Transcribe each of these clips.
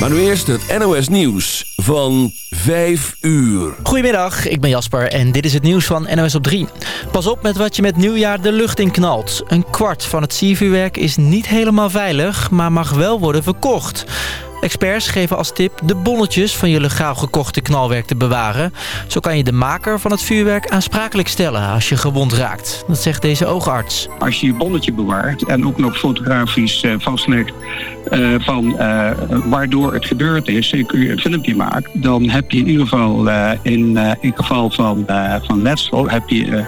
Maar nu eerst het NOS Nieuws van 5 uur. Goedemiddag, ik ben Jasper en dit is het nieuws van NOS op 3. Pas op met wat je met nieuwjaar de lucht in knalt. Een kwart van het siervuurwerk is niet helemaal veilig, maar mag wel worden verkocht. Experts geven als tip de bonnetjes van je legaal gekochte knalwerk te bewaren. Zo kan je de maker van het vuurwerk aansprakelijk stellen als je gewond raakt. Dat zegt deze oogarts. Als je je bonnetje bewaart en ook nog fotografisch uh, vastlegt uh, van uh, waardoor het gebeurd is, kun je een filmpje maakt, dan heb je in ieder geval in, in geval van, van letsel heb je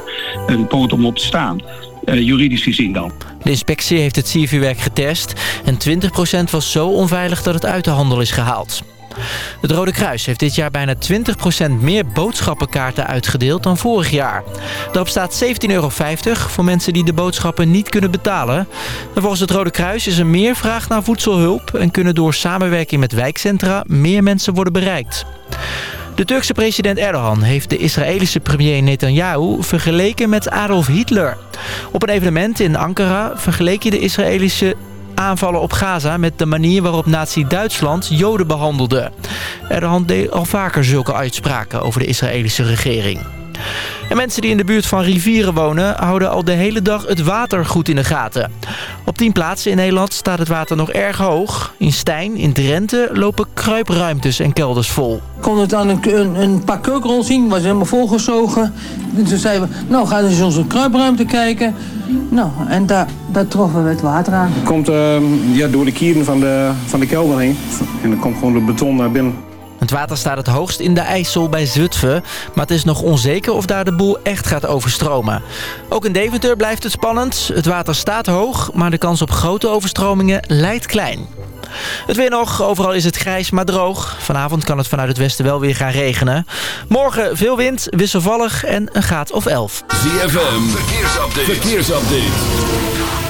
een poot om op te staan. Juridisch gezien dan. De inspectie heeft het siervuurwerk getest en 20% was zo onveilig dat het uit de handel is gehaald. Het Rode Kruis heeft dit jaar bijna 20% meer boodschappenkaarten uitgedeeld dan vorig jaar. Daarop staat 17,50 euro voor mensen die de boodschappen niet kunnen betalen. En volgens het Rode Kruis is er meer vraag naar voedselhulp... en kunnen door samenwerking met wijkcentra meer mensen worden bereikt. De Turkse president Erdogan heeft de Israëlische premier Netanyahu vergeleken met Adolf Hitler. Op een evenement in Ankara vergeleek je de Israëlische aanvallen op Gaza met de manier waarop nazi-Duitsland Joden behandelde. Erdogan deed al vaker zulke uitspraken over de Israëlische regering. En mensen die in de buurt van rivieren wonen... houden al de hele dag het water goed in de gaten. Op tien plaatsen in Nederland staat het water nog erg hoog. In Stijn, in Drenthe, lopen kruipruimtes en kelders vol. Ik kon het aan een, een, een paar keukenrol zien, was helemaal volgezogen. En toen zeiden we, nou gaan we eens onze kruipruimte kijken. Nou, en daar, daar troffen we het water aan. Het komt uh, ja, door de kieren van de, van de kelder heen. En dan komt gewoon de beton naar binnen. Het water staat het hoogst in de IJssel bij Zutphen. Maar het is nog onzeker of daar de boel echt gaat overstromen. Ook in Deventer blijft het spannend. Het water staat hoog, maar de kans op grote overstromingen lijkt klein. Het weer nog. Overal is het grijs, maar droog. Vanavond kan het vanuit het westen wel weer gaan regenen. Morgen veel wind, wisselvallig en een graad of 11. ZFM, verkeersupdate. verkeersupdate.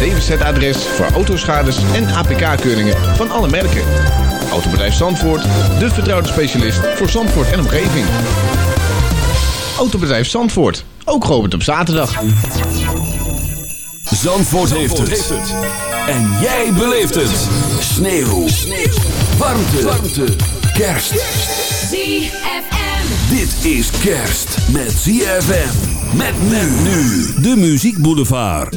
DWZ-adres voor autoschades en APK-keuringen van alle merken. Autobedrijf Zandvoort, de vertrouwde specialist voor Zandvoort en omgeving. Autobedrijf Zandvoort, ook geopend op zaterdag. Zandvoort, heeft, het. En jij beleeft het. Sneeuw. Sneeuw. Warmte. Warmte. Kerst. ZFM. Dit is kerst met ZFM. Met men nu. De Muziek Boulevard.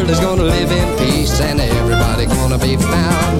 world is gonna live in peace and everybody gonna be found.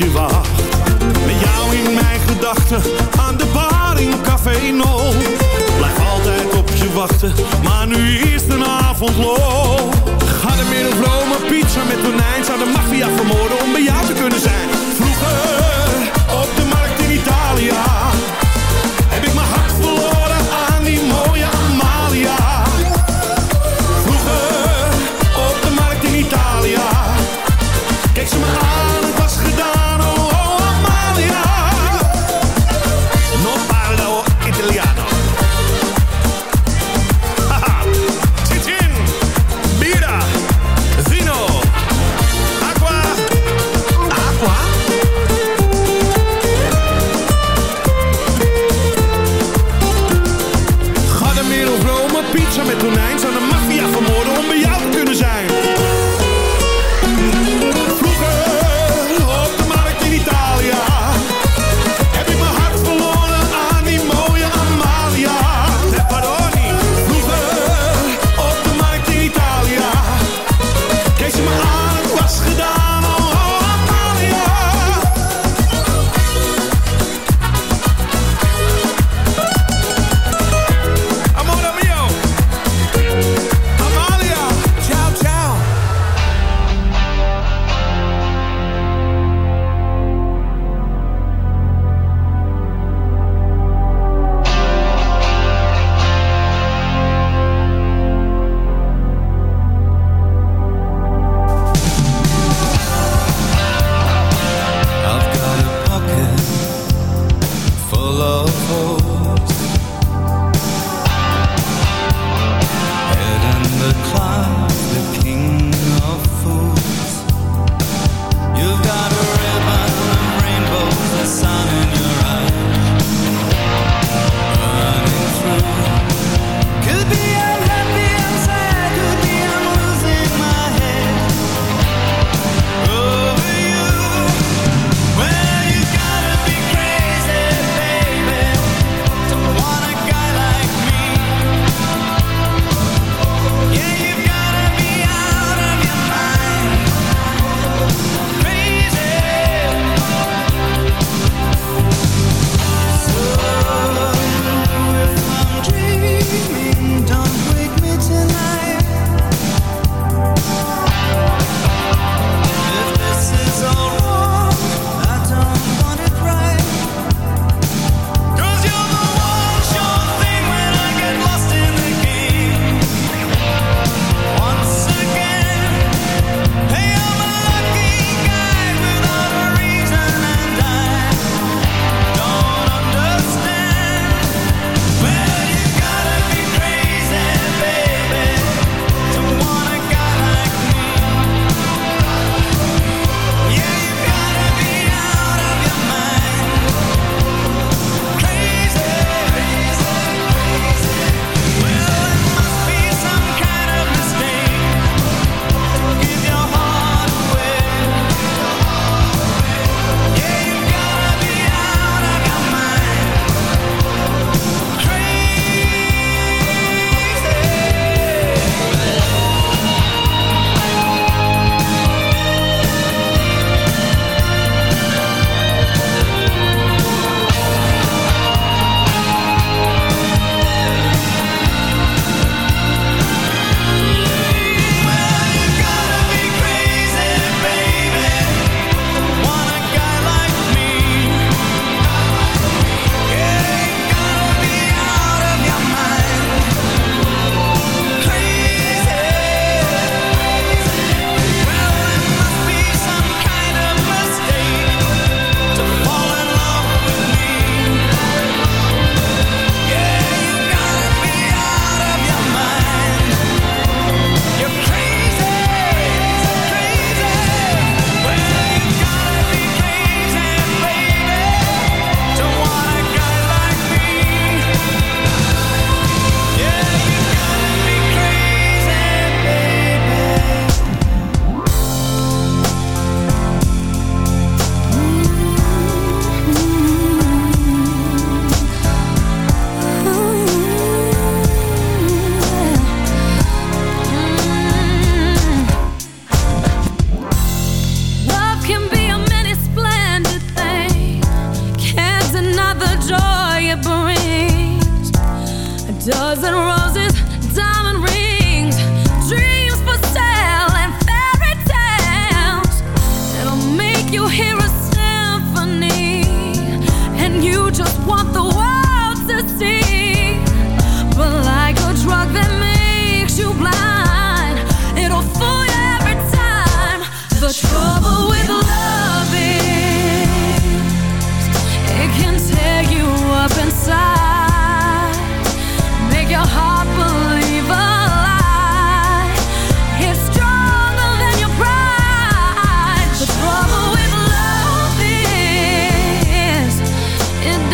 je wacht. Met jou in mijn gedachten, aan de bar in Café No. Blijf altijd op je wachten, maar nu is de avond los.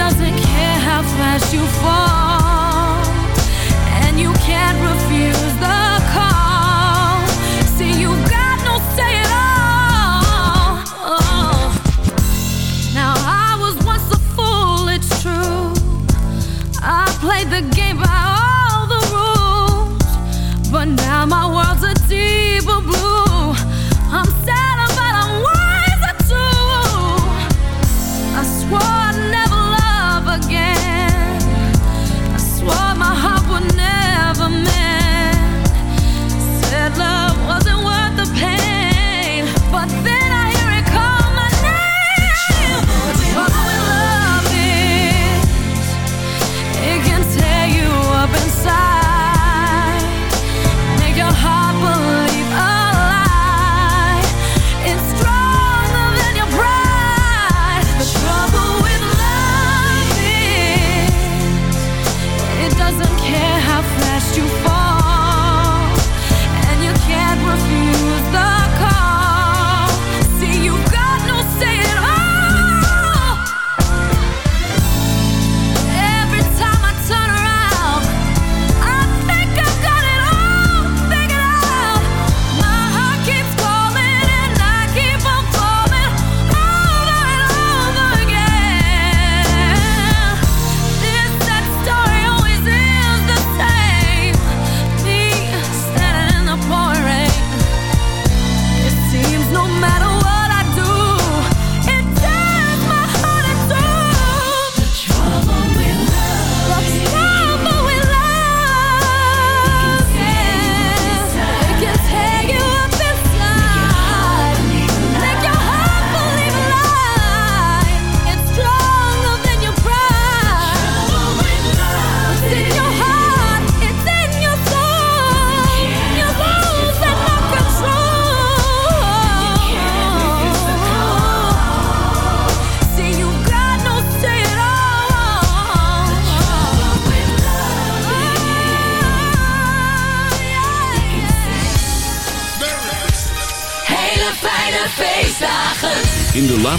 doesn't care how fast you fall, and you can't refuse.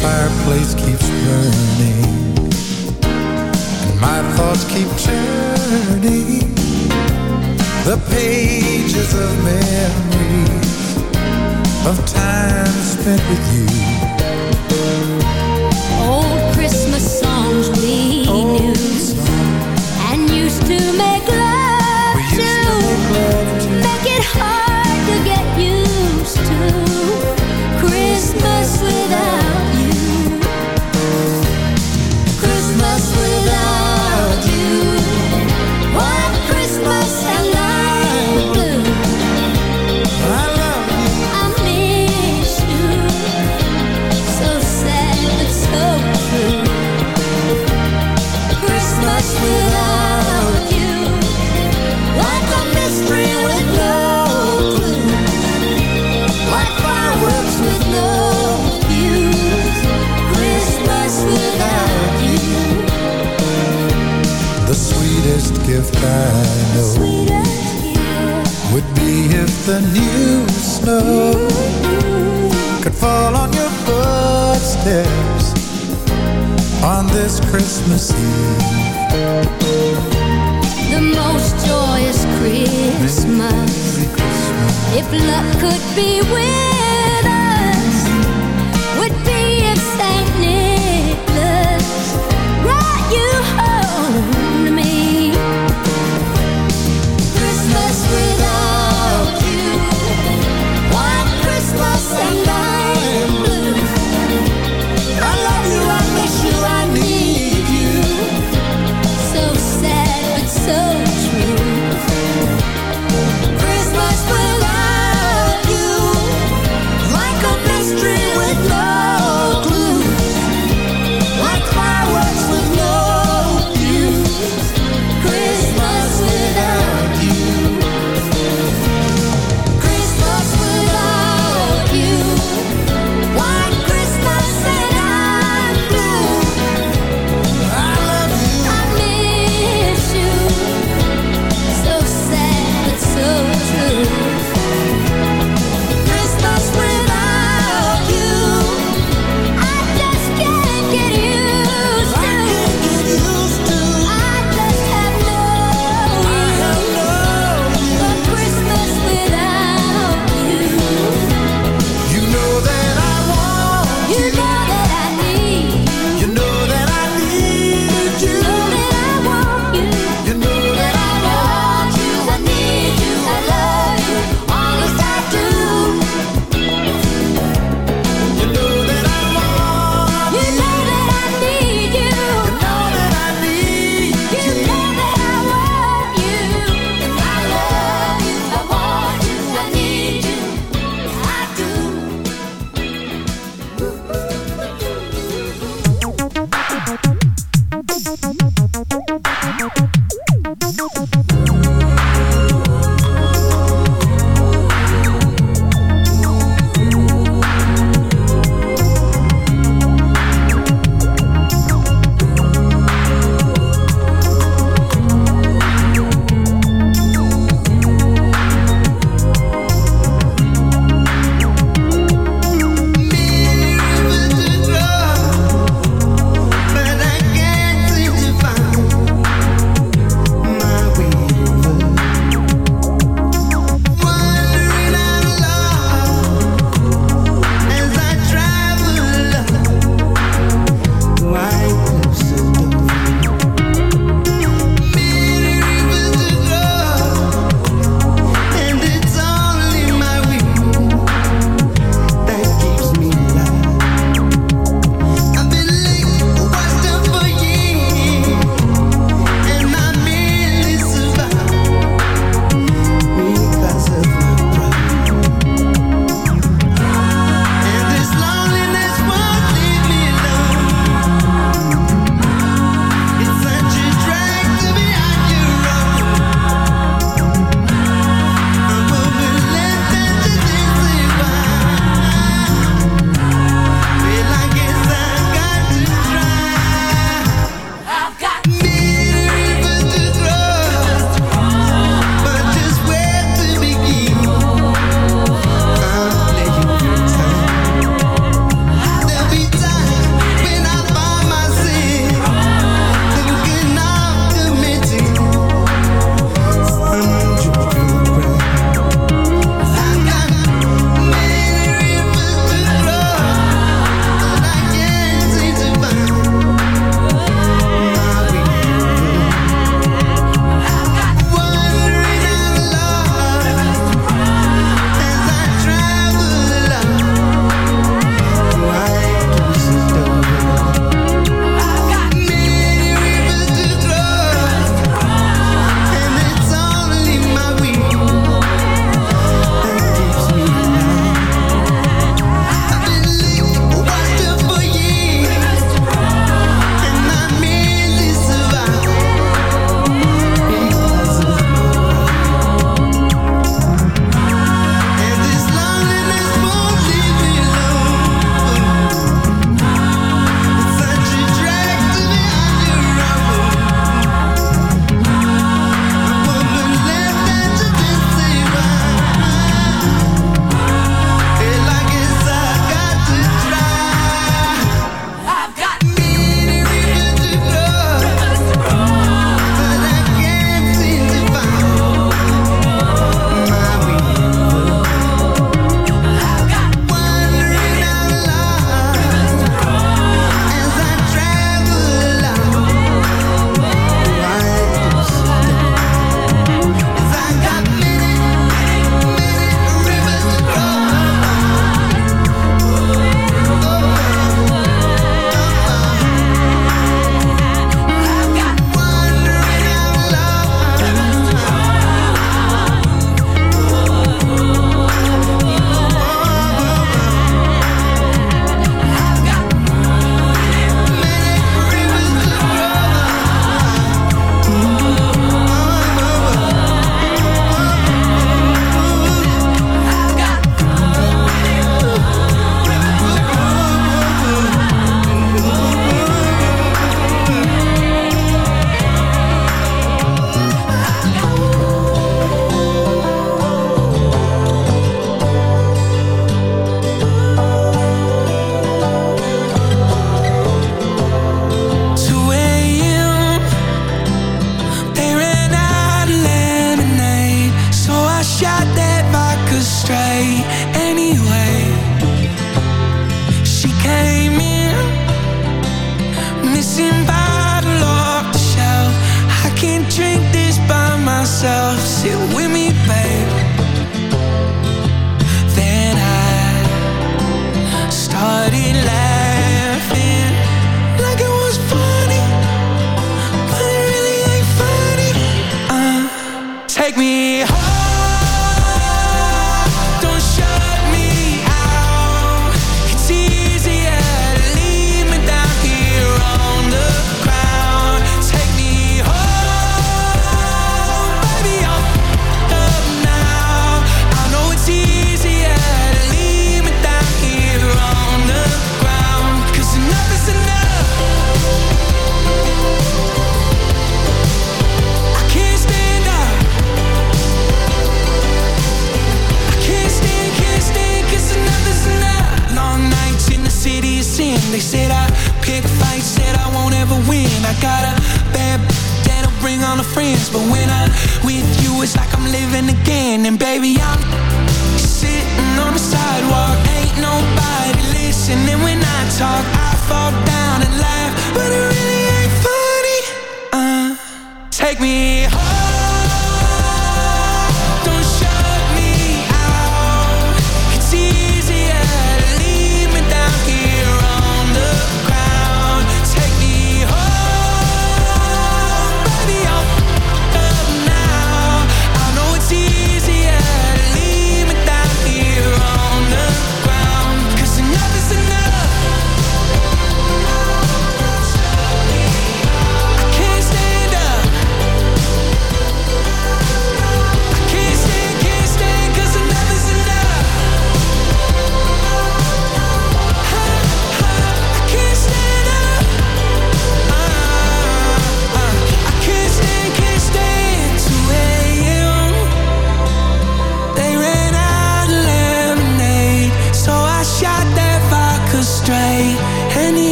Fireplace keeps burning And my thoughts keep turning The pages of memories Of time spent with you Old Christmas songs we knew and used to make love to. Make it hard to get used to Christmas without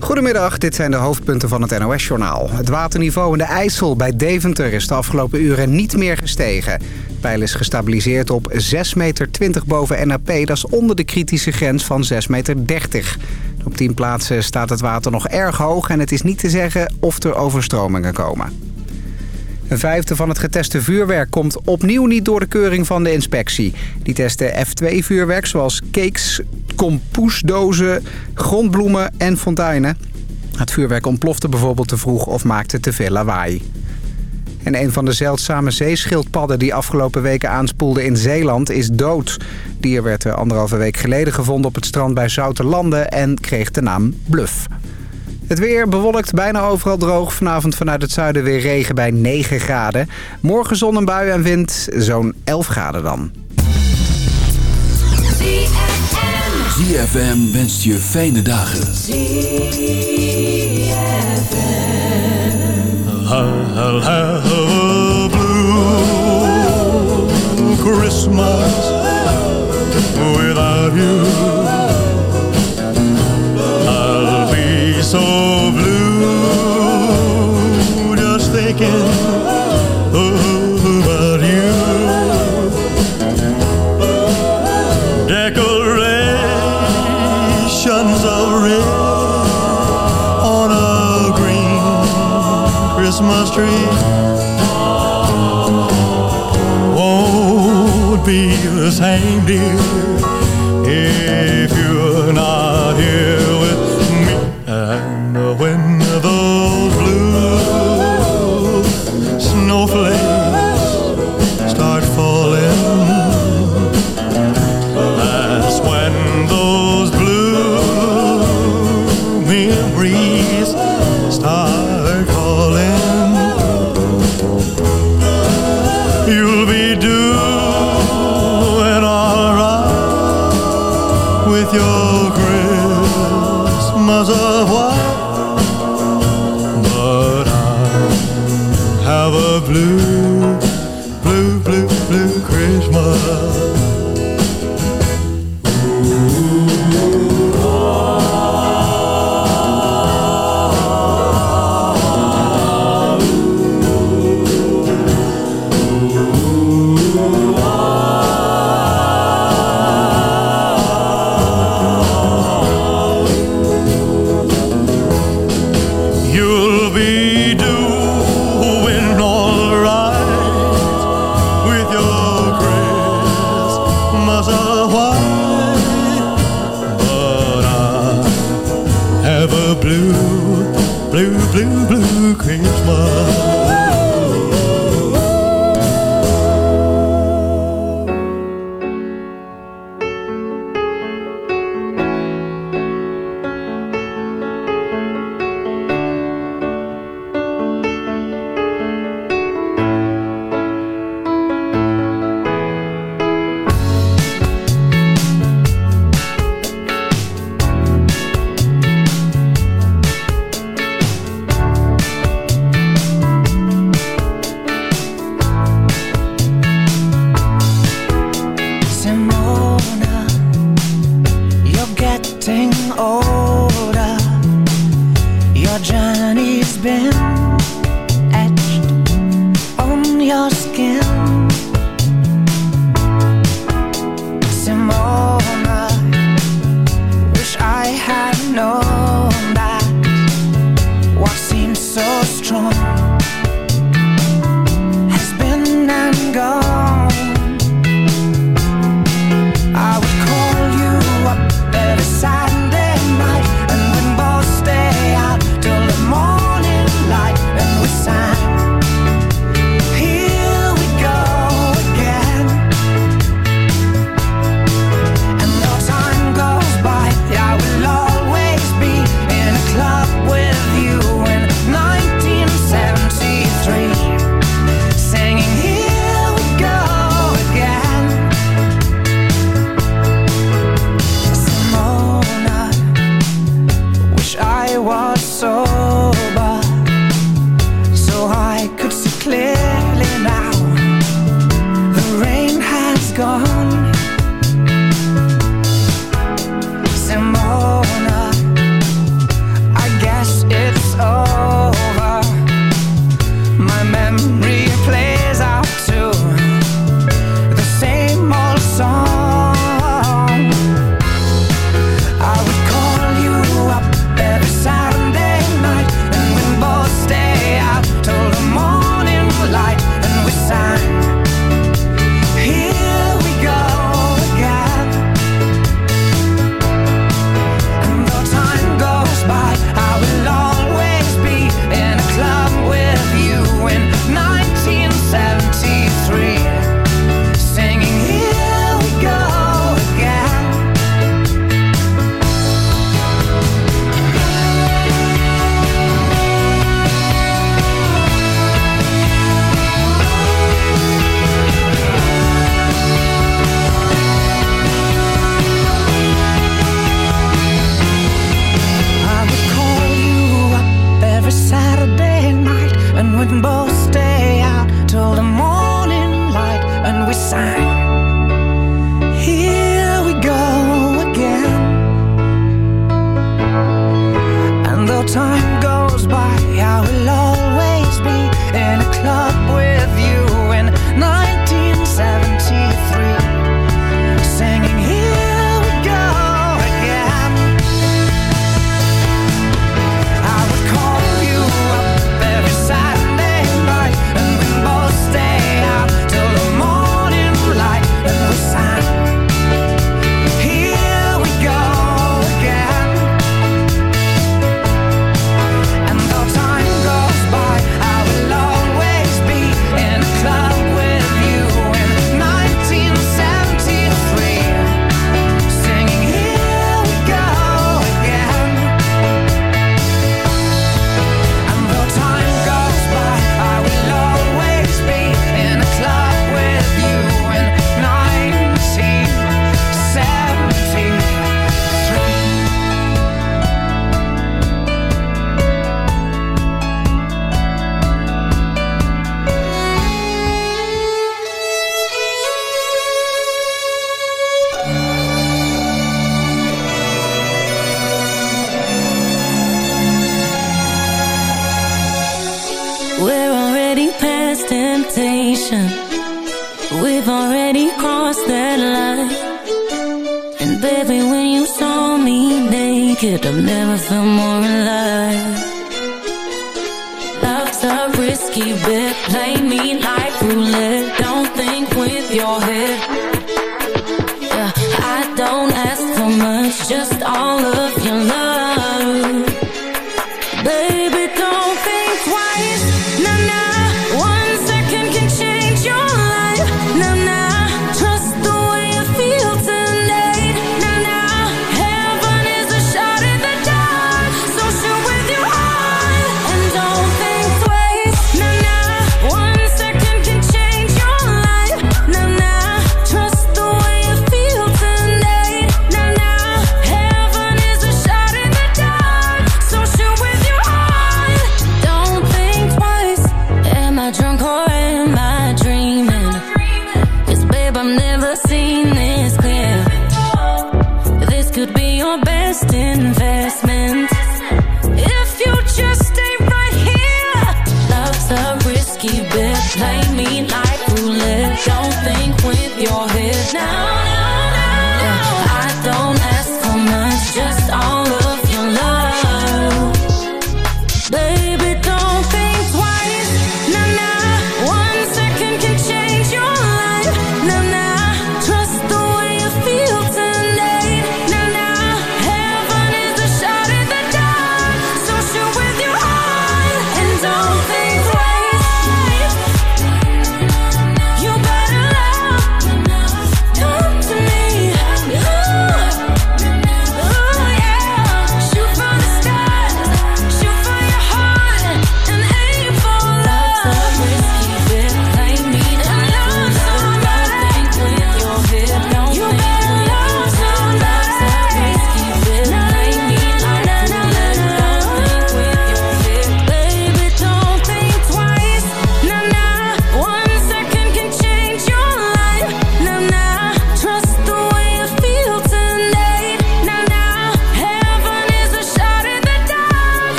Goedemiddag, dit zijn de hoofdpunten van het NOS-journaal. Het waterniveau in de IJssel bij Deventer is de afgelopen uren niet meer gestegen. Peil is gestabiliseerd op 6,20 meter boven NAP. Dat is onder de kritische grens van 6,30 meter. Op 10 plaatsen staat het water nog erg hoog... en het is niet te zeggen of er overstromingen komen. Een vijfde van het geteste vuurwerk komt opnieuw niet door de keuring van de inspectie. Die testen F2-vuurwerk zoals cakes, kompoesdozen, grondbloemen en fonteinen. Het vuurwerk ontplofte bijvoorbeeld te vroeg of maakte te veel lawaai. En een van de zeldzame zeeschildpadden die afgelopen weken aanspoelde in Zeeland is dood. Dier werd er anderhalve week geleden gevonden op het strand bij Zouterlanden en kreeg de naam Bluff. Het weer bewolkt, bijna overal droog. Vanavond vanuit het zuiden weer regen bij 9 graden. Morgen zon en bui en wind, zo'n 11 graden dan. ZFM wenst je fijne dagen. Christmas without you. So blue just thinking about you. Decorations of red on a green Christmas tree. Won't be the same, dear, if you're not here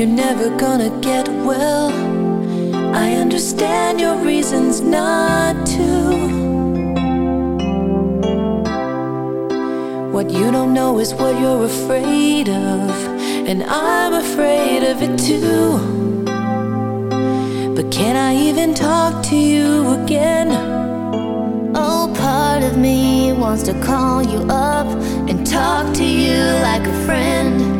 you're never gonna get well. I understand your reasons not to. What you don't know is what you're afraid of, and I'm afraid of it too. But can I even talk to you again? Oh, part of me wants to call you up and talk to you like a friend.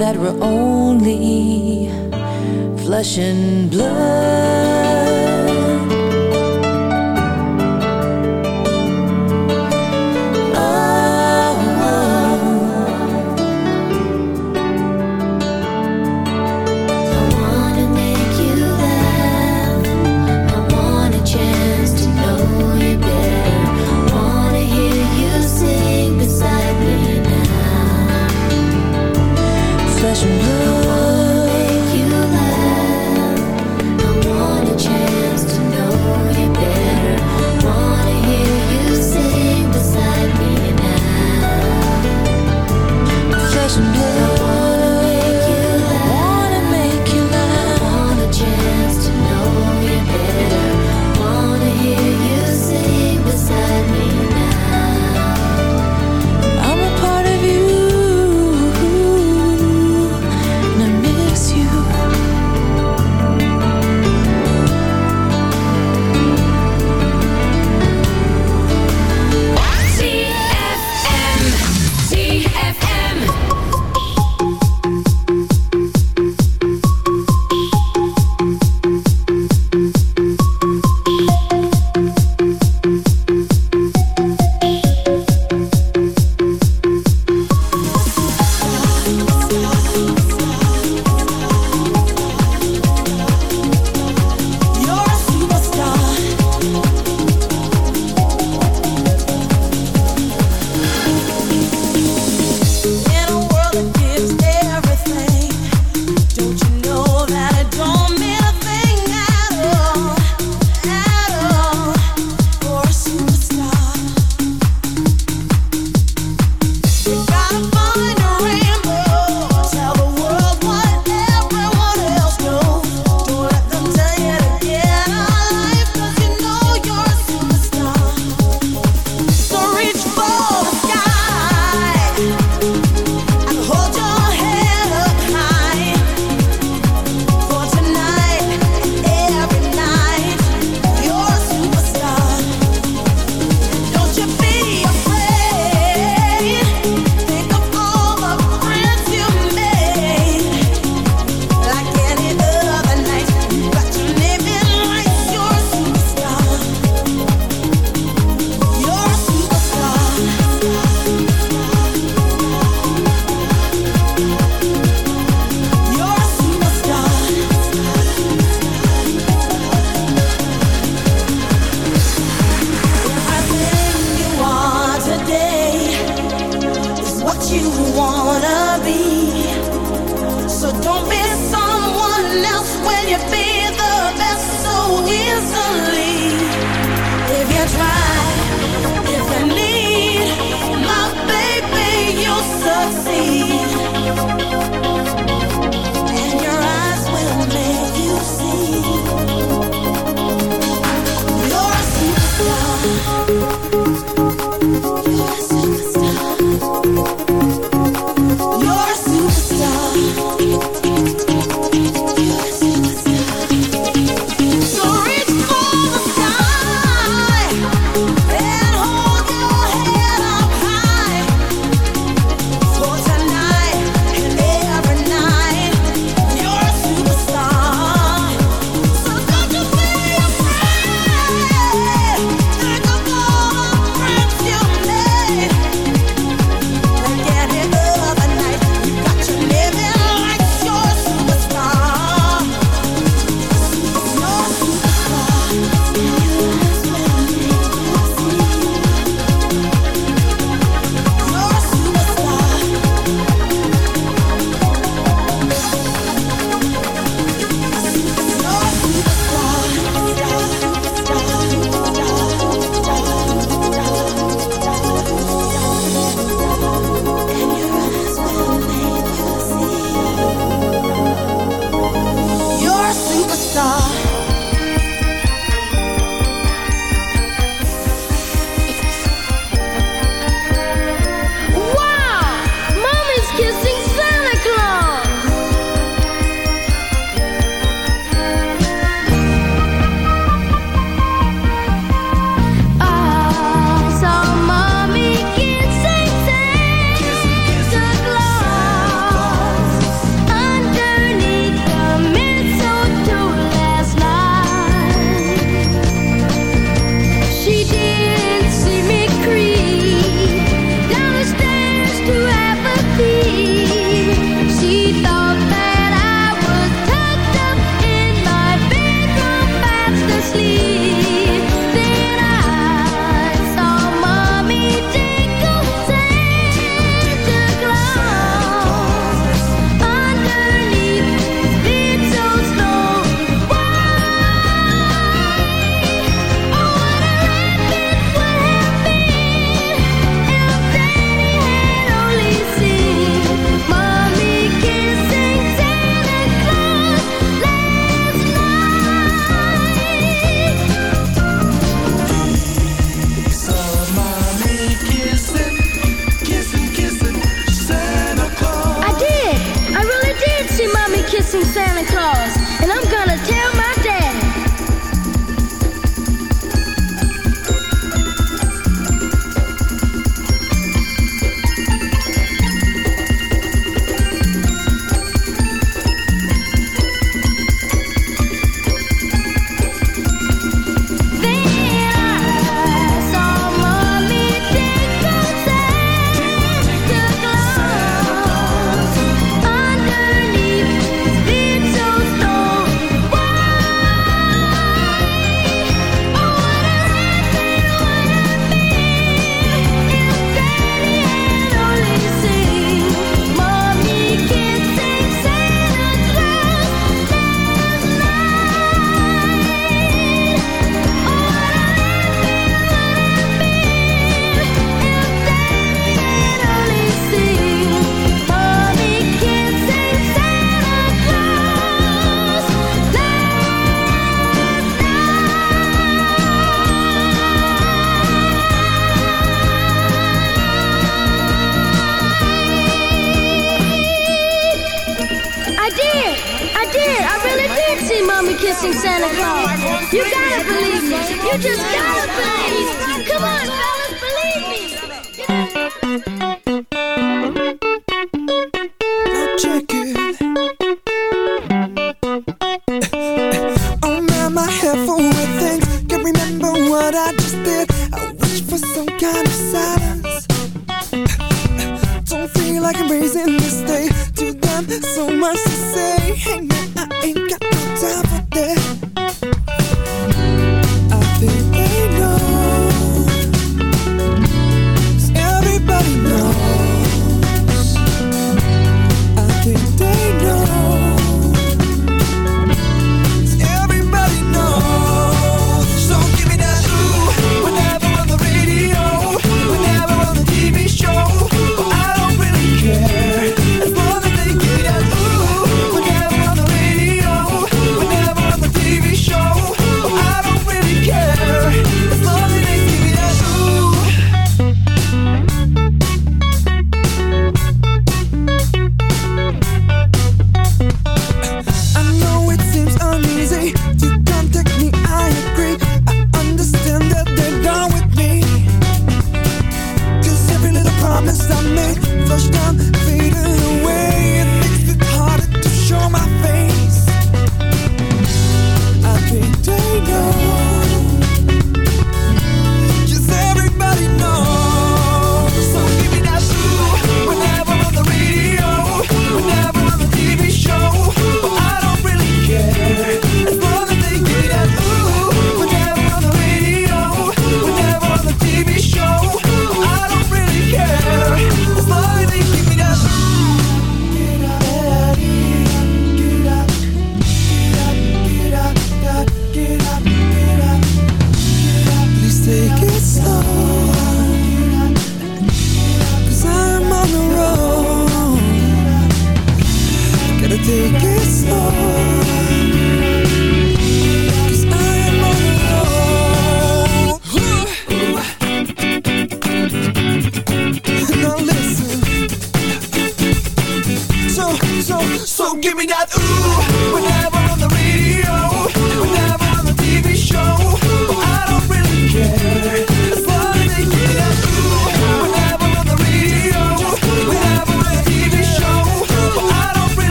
that we're only flesh and blood.